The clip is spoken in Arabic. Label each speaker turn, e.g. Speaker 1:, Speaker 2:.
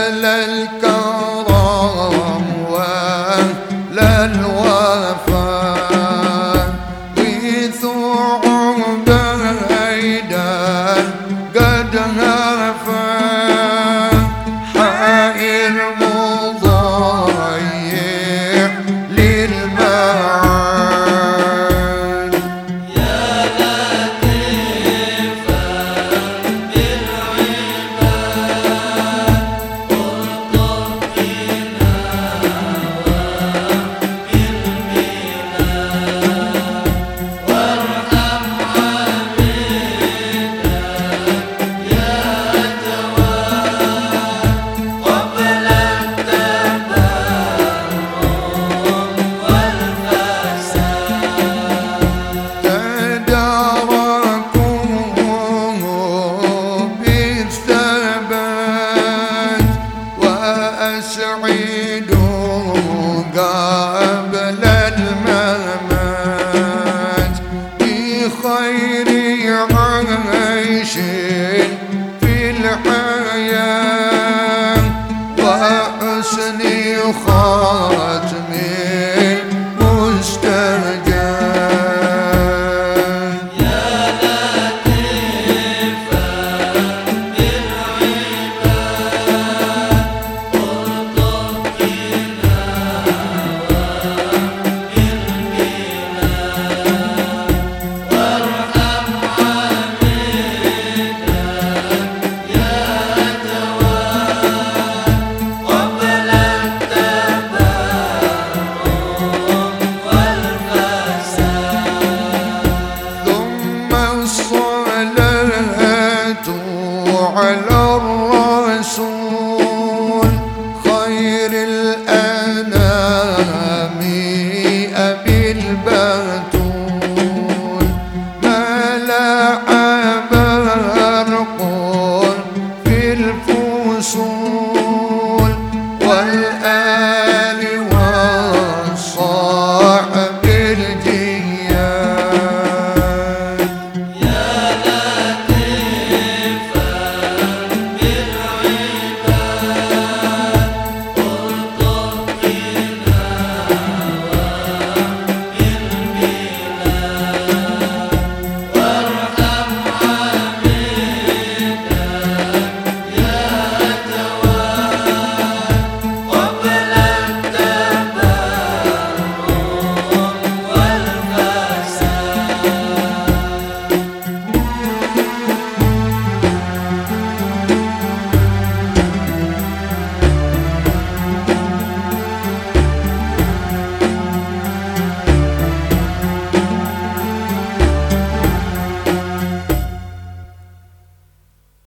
Speaker 1: أهل الكرم وأهل الوفاء. أسعد قال رسول خير الأنام أبي البتول ملأ برق في الفصول والآن